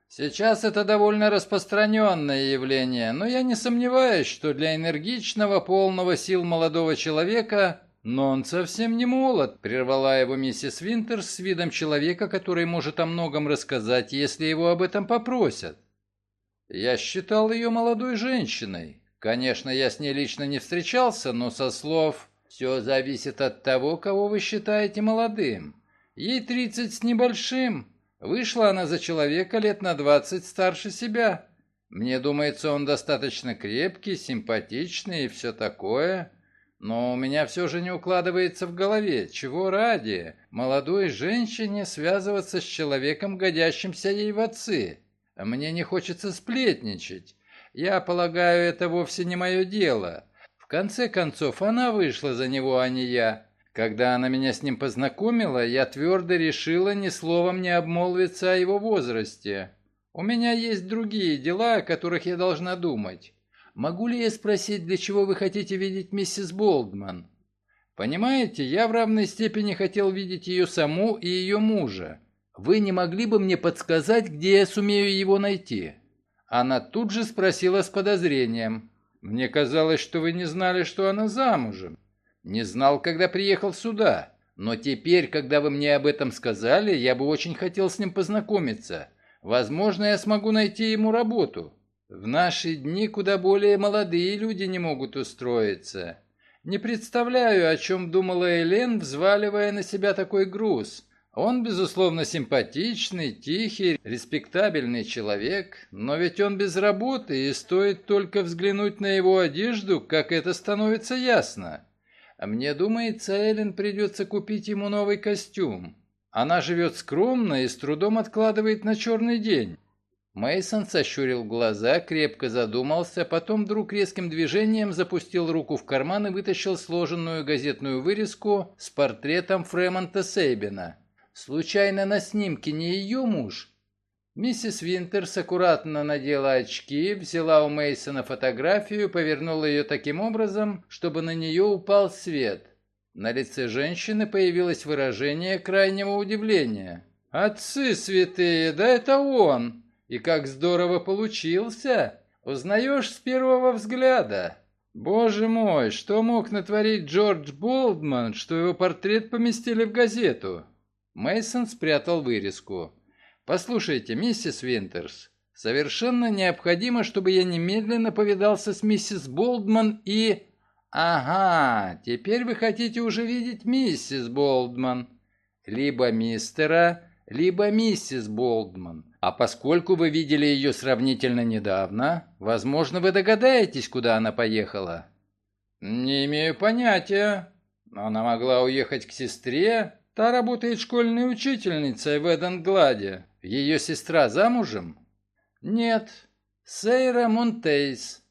Сейчас это довольно распространенное явление, но я не сомневаюсь, что для энергичного, полного сил молодого человека... Но он совсем не молод, прервала его миссис Винтерс с видом человека, который может о многом рассказать, если его об этом попросят. Я считал ее молодой женщиной. Конечно, я с ней лично не встречался, но со слов... Все зависит от того, кого вы считаете молодым. Ей тридцать с небольшим, Вышла она за человека лет на двадцать старше себя. Мне думается, он достаточно крепкий, симпатичный и все такое. Но у меня все же не укладывается в голове, чего ради молодой женщине связываться с человеком, годящимся ей в отцы. Мне не хочется сплетничать. Я полагаю, это вовсе не мое дело. В конце концов, она вышла за него, а не я. Когда она меня с ним познакомила, я твердо решила ни словом не обмолвиться о его возрасте. У меня есть другие дела, о которых я должна думать. Могу ли я спросить, для чего вы хотите видеть миссис Болдман? Понимаете, я в равной степени хотел видеть ее саму и ее мужа. Вы не могли бы мне подсказать, где я сумею его найти? Она тут же спросила с подозрением. Мне казалось, что вы не знали, что она замужем. Не знал, когда приехал сюда. Но теперь, когда вы мне об этом сказали, я бы очень хотел с ним познакомиться. Возможно, я смогу найти ему работу. В наши дни куда более молодые люди не могут устроиться. Не представляю, о чем думала Элен, взваливая на себя такой груз. Он, безусловно, симпатичный, тихий, респектабельный человек, но ведь он без работы, и стоит только взглянуть на его одежду, как это становится ясно. А мне думается, Эллен придется купить ему новый костюм. Она живет скромно и с трудом откладывает на черный день. Мейсон сощурил глаза, крепко задумался, потом вдруг резким движением запустил руку в карман и вытащил сложенную газетную вырезку с портретом Фремонта Сейбина. Случайно на снимке не ее муж? Миссис Винтерс аккуратно надела очки, взяла у Мейсона фотографию, повернула ее таким образом, чтобы на нее упал свет. На лице женщины появилось выражение крайнего удивления. «Отцы святые, да это он! И как здорово получился! Узнаешь с первого взгляда!» Боже мой, что мог натворить Джордж Болдман, что его портрет поместили в газету? Мейсон спрятал вырезку. «Послушайте, миссис Винтерс, совершенно необходимо, чтобы я немедленно повидался с миссис Болдман и...» «Ага, теперь вы хотите уже видеть миссис Болдман. Либо мистера, либо миссис Болдман. А поскольку вы видели ее сравнительно недавно, возможно, вы догадаетесь, куда она поехала?» «Не имею понятия. Она могла уехать к сестре. Та работает школьной учительницей в Эденгладе. Ее сестра замужем? Нет. Сейра Монтейс.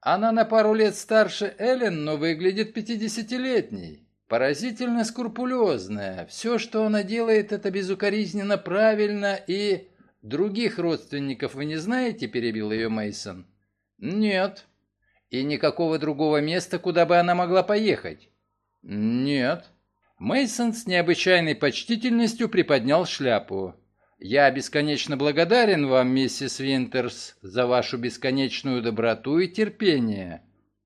Она на пару лет старше Эллен, но выглядит пятидесятилетней. Поразительно скрупулезная. Все, что она делает, это безукоризненно правильно и... Других родственников вы не знаете, перебил ее Мейсон. Нет. И никакого другого места, куда бы она могла поехать? Нет. Мейсон с необычайной почтительностью приподнял шляпу. Я бесконечно благодарен вам, миссис Винтерс, за вашу бесконечную доброту и терпение.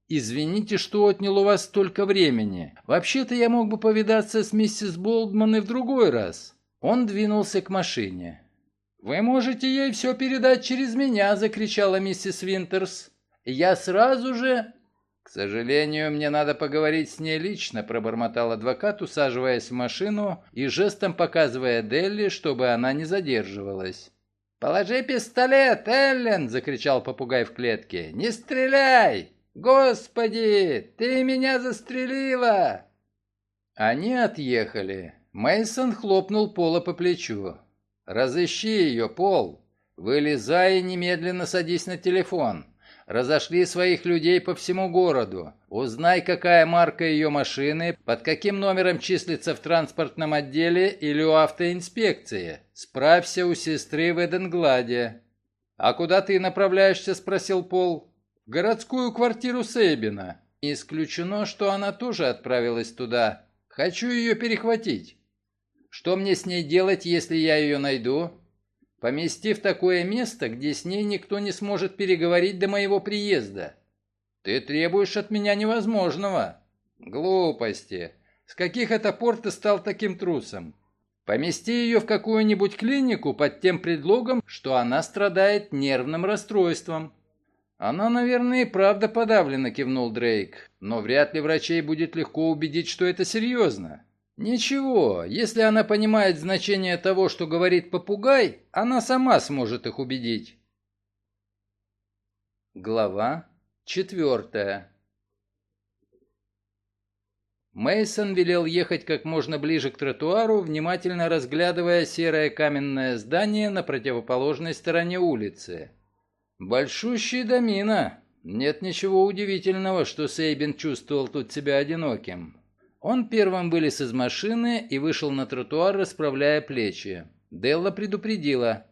Извините, что отнял у вас столько времени. Вообще-то я мог бы повидаться с миссис Болдман и в другой раз. Он двинулся к машине. «Вы можете ей все передать через меня!» – закричала миссис Винтерс. «Я сразу же...» «К сожалению, мне надо поговорить с ней лично», – пробормотал адвокат, усаживаясь в машину и жестом показывая Делли, чтобы она не задерживалась. «Положи пистолет, Эллен!» – закричал попугай в клетке. «Не стреляй! Господи, ты меня застрелила!» Они отъехали. Мейсон хлопнул Пола по плечу. «Разыщи ее, Пол! Вылезай и немедленно садись на телефон!» Разошли своих людей по всему городу. Узнай, какая марка ее машины, под каким номером числится в транспортном отделе или у автоинспекции. Справься у сестры в Эденгладе. «А куда ты направляешься?» – спросил Пол. «В городскую квартиру Сейбина. Не исключено, что она тоже отправилась туда. Хочу ее перехватить. Что мне с ней делать, если я ее найду?» Помести в такое место, где с ней никто не сможет переговорить до моего приезда. Ты требуешь от меня невозможного. Глупости. С каких это пор ты стал таким трусом? Помести ее в какую-нибудь клинику под тем предлогом, что она страдает нервным расстройством. Она, наверное, и правда подавлена, кивнул Дрейк. Но вряд ли врачей будет легко убедить, что это серьезно. Ничего, если она понимает значение того, что говорит попугай, она сама сможет их убедить. Глава четвертая. Мейсон велел ехать как можно ближе к тротуару, внимательно разглядывая серое каменное здание на противоположной стороне улицы. Большущий домина. Нет ничего удивительного, что Сейбин чувствовал тут себя одиноким. Он первым вылез из машины и вышел на тротуар, расправляя плечи. Делла предупредила.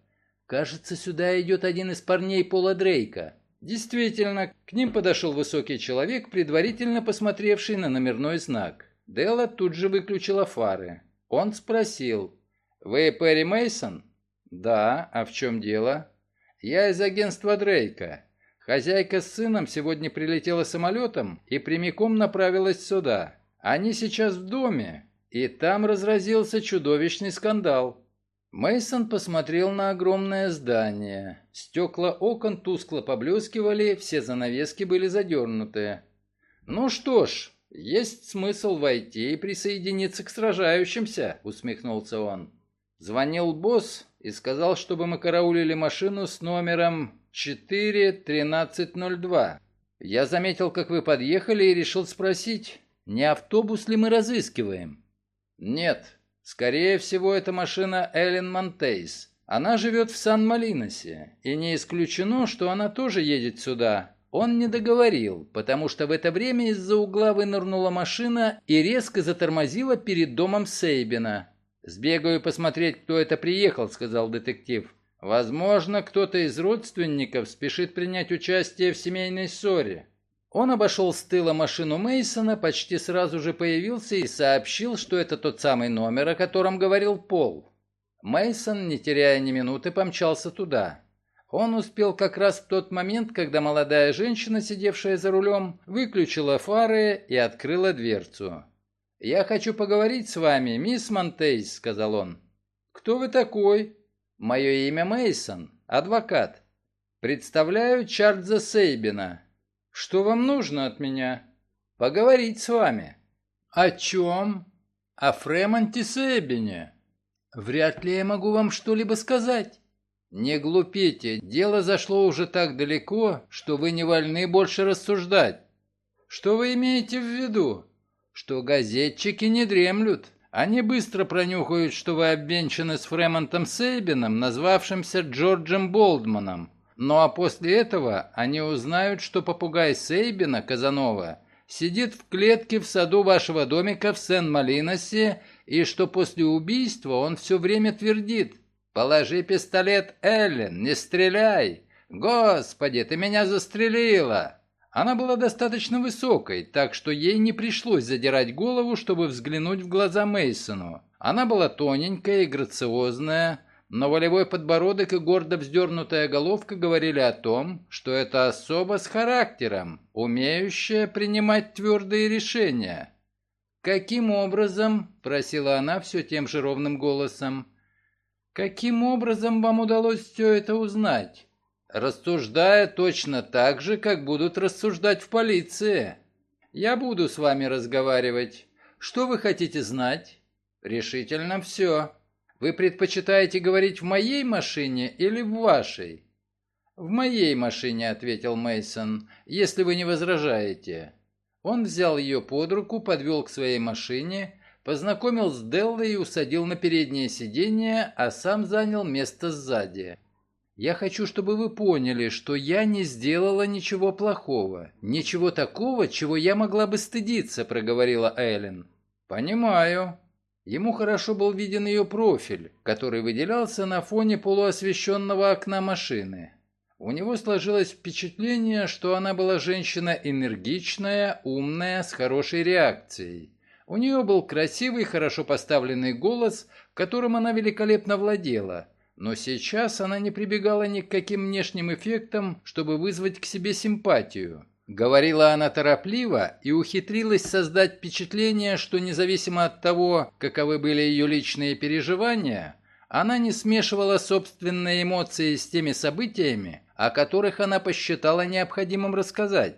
«Кажется, сюда идет один из парней Пола Дрейка». Действительно, к ним подошел высокий человек, предварительно посмотревший на номерной знак. Делла тут же выключила фары. Он спросил. «Вы Перри Мейсон? «Да, а в чем дело?» «Я из агентства Дрейка. Хозяйка с сыном сегодня прилетела самолетом и прямиком направилась сюда. Они сейчас в доме, и там разразился чудовищный скандал. Мейсон посмотрел на огромное здание. Стекла окон тускло поблескивали, все занавески были задернуты. «Ну что ж, есть смысл войти и присоединиться к сражающимся», — усмехнулся он. Звонил босс и сказал, чтобы мы караулили машину с номером 41302. Я заметил, как вы подъехали и решил спросить, не автобус ли мы разыскиваем? Нет. Скорее всего, это машина Эллен Монтейс. Она живет в Сан-Малиносе, и не исключено, что она тоже едет сюда. Он не договорил, потому что в это время из-за угла вынырнула машина и резко затормозила перед домом Сейбина. «Сбегаю посмотреть, кто это приехал», — сказал детектив. «Возможно, кто-то из родственников спешит принять участие в семейной ссоре». Он обошел с тыла машину Мейсона, почти сразу же появился и сообщил, что это тот самый номер, о котором говорил Пол. Мейсон, не теряя ни минуты, помчался туда. Он успел как раз в тот момент, когда молодая женщина, сидевшая за рулем, выключила фары и открыла дверцу. «Я хочу поговорить с вами, мисс Монтейс», — сказал он. «Кто вы такой?» «Мое имя Мейсон, адвокат. Представляю Чарльза Сейбина, что вам нужно от меня? Поговорить с вами. О чем? О Фремонте Себине. Вряд ли я могу вам что-либо сказать. Не глупите, дело зашло уже так далеко, что вы не вольны больше рассуждать. Что вы имеете в виду? Что газетчики не дремлют. Они быстро пронюхают, что вы обвенчаны с Фремонтом Сейбином, назвавшимся Джорджем Болдманом. Ну а после этого они узнают, что попугай Сейбина Казанова сидит в клетке в саду вашего домика в Сен-Малиносе и что после убийства он все время твердит «Положи пистолет, Эллен, не стреляй! Господи, ты меня застрелила!» Она была достаточно высокой, так что ей не пришлось задирать голову, чтобы взглянуть в глаза Мейсону. Она была тоненькая и грациозная, но волевой подбородок и гордо вздернутая головка говорили о том, что это особа с характером, умеющая принимать твердые решения. «Каким образом?» – просила она все тем же ровным голосом. «Каким образом вам удалось все это узнать?» «Рассуждая точно так же, как будут рассуждать в полиции. Я буду с вами разговаривать. Что вы хотите знать?» «Решительно все. Вы предпочитаете говорить в моей машине или в вашей?» «В моей машине», — ответил Мейсон, — «если вы не возражаете». Он взял ее под руку, подвел к своей машине, познакомил с Деллой и усадил на переднее сиденье, а сам занял место сзади. «Я хочу, чтобы вы поняли, что я не сделала ничего плохого, ничего такого, чего я могла бы стыдиться», — проговорила Эллен. «Понимаю». Ему хорошо был виден ее профиль, который выделялся на фоне полуосвещенного окна машины. У него сложилось впечатление, что она была женщина энергичная, умная, с хорошей реакцией. У нее был красивый, хорошо поставленный голос, которым она великолепно владела. Но сейчас она не прибегала ни к каким внешним эффектам, чтобы вызвать к себе симпатию. Говорила она торопливо и ухитрилась создать впечатление, что независимо от того, каковы были ее личные переживания, она не смешивала собственные эмоции с теми событиями, о которых она посчитала необходимым рассказать.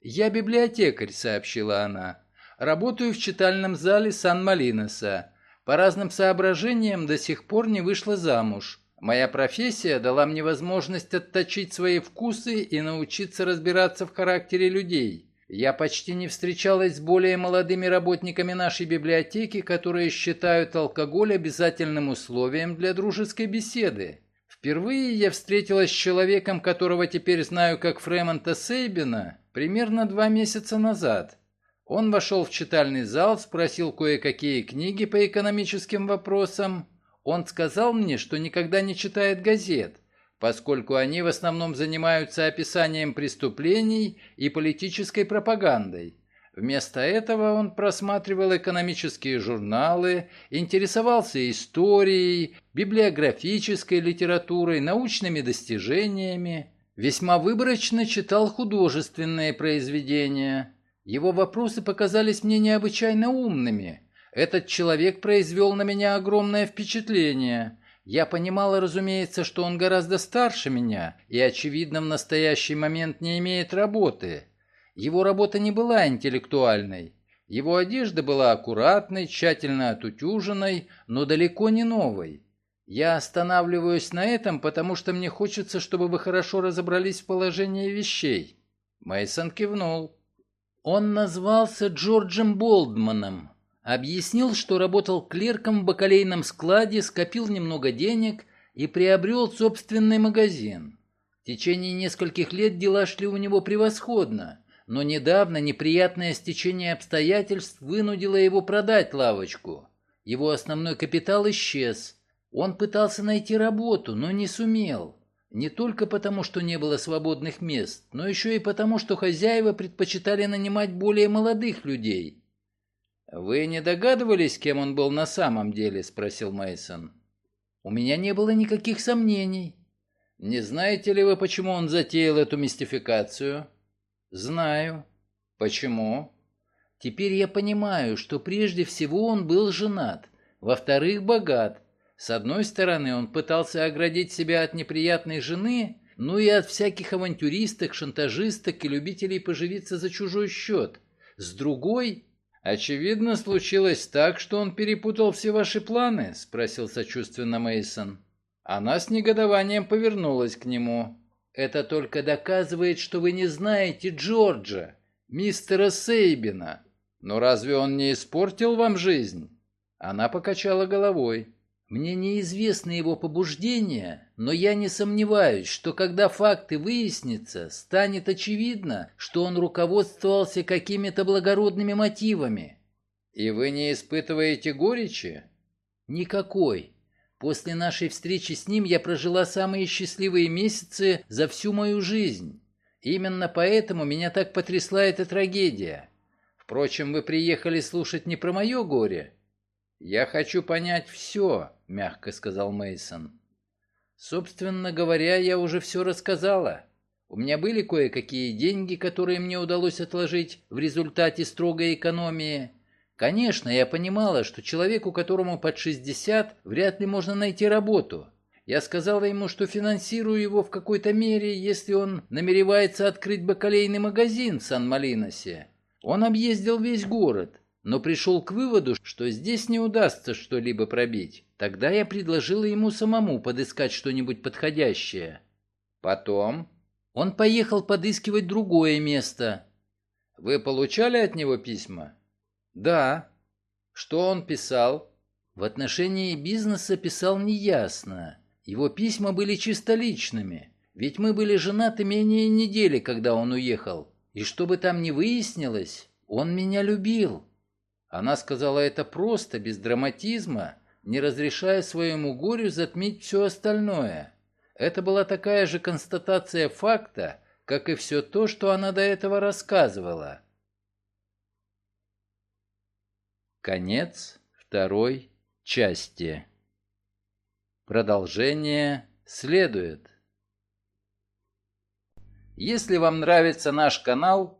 «Я библиотекарь», — сообщила она. «Работаю в читальном зале Сан-Малиноса. По разным соображениям до сих пор не вышла замуж. Моя профессия дала мне возможность отточить свои вкусы и научиться разбираться в характере людей. Я почти не встречалась с более молодыми работниками нашей библиотеки, которые считают алкоголь обязательным условием для дружеской беседы. Впервые я встретилась с человеком, которого теперь знаю как Фремонта Сейбина, примерно два месяца назад. Он вошел в читальный зал, спросил кое-какие книги по экономическим вопросам. Он сказал мне, что никогда не читает газет, поскольку они в основном занимаются описанием преступлений и политической пропагандой. Вместо этого он просматривал экономические журналы, интересовался историей, библиографической литературой, научными достижениями, весьма выборочно читал художественные произведения. Его вопросы показались мне необычайно умными. Этот человек произвел на меня огромное впечатление. Я понимала, разумеется, что он гораздо старше меня и, очевидно, в настоящий момент не имеет работы – его работа не была интеллектуальной. Его одежда была аккуратной, тщательно отутюженной, но далеко не новой. Я останавливаюсь на этом, потому что мне хочется, чтобы вы хорошо разобрались в положении вещей. Мейсон кивнул. Он назвался Джорджем Болдманом. Объяснил, что работал клерком в бакалейном складе, скопил немного денег и приобрел собственный магазин. В течение нескольких лет дела шли у него превосходно но недавно неприятное стечение обстоятельств вынудило его продать лавочку. Его основной капитал исчез. Он пытался найти работу, но не сумел. Не только потому, что не было свободных мест, но еще и потому, что хозяева предпочитали нанимать более молодых людей. «Вы не догадывались, кем он был на самом деле?» – спросил Мейсон. «У меня не было никаких сомнений». «Не знаете ли вы, почему он затеял эту мистификацию?» «Знаю». «Почему?» «Теперь я понимаю, что прежде всего он был женат, во-вторых, богат. С одной стороны, он пытался оградить себя от неприятной жены, ну и от всяких авантюристок, шантажисток и любителей поживиться за чужой счет. С другой...» «Очевидно, случилось так, что он перепутал все ваши планы?» — спросил сочувственно Мейсон. Она с негодованием повернулась к нему. Это только доказывает, что вы не знаете Джорджа, мистера Сейбина. Но разве он не испортил вам жизнь? Она покачала головой. Мне неизвестны его побуждения, но я не сомневаюсь, что когда факты выяснятся, станет очевидно, что он руководствовался какими-то благородными мотивами. И вы не испытываете горечи? Никакой. После нашей встречи с ним я прожила самые счастливые месяцы за всю мою жизнь. Именно поэтому меня так потрясла эта трагедия. Впрочем, вы приехали слушать не про мое горе. Я хочу понять все, мягко сказал Мейсон. Собственно говоря, я уже все рассказала. У меня были кое-какие деньги, которые мне удалось отложить в результате строгой экономии. Конечно, я понимала, что человеку, которому под 60, вряд ли можно найти работу. Я сказала ему, что финансирую его в какой-то мере, если он намеревается открыть бакалейный магазин в Сан-Малиносе. Он объездил весь город, но пришел к выводу, что здесь не удастся что-либо пробить. Тогда я предложила ему самому подыскать что-нибудь подходящее. Потом он поехал подыскивать другое место. Вы получали от него письма? Да. Что он писал? В отношении бизнеса писал неясно. Его письма были чисто личными, ведь мы были женаты менее недели, когда он уехал. И что бы там ни выяснилось, он меня любил. Она сказала это просто, без драматизма, не разрешая своему горю затмить все остальное. Это была такая же констатация факта, как и все то, что она до этого рассказывала. Конец второй части. Продолжение следует. Если вам нравится наш канал,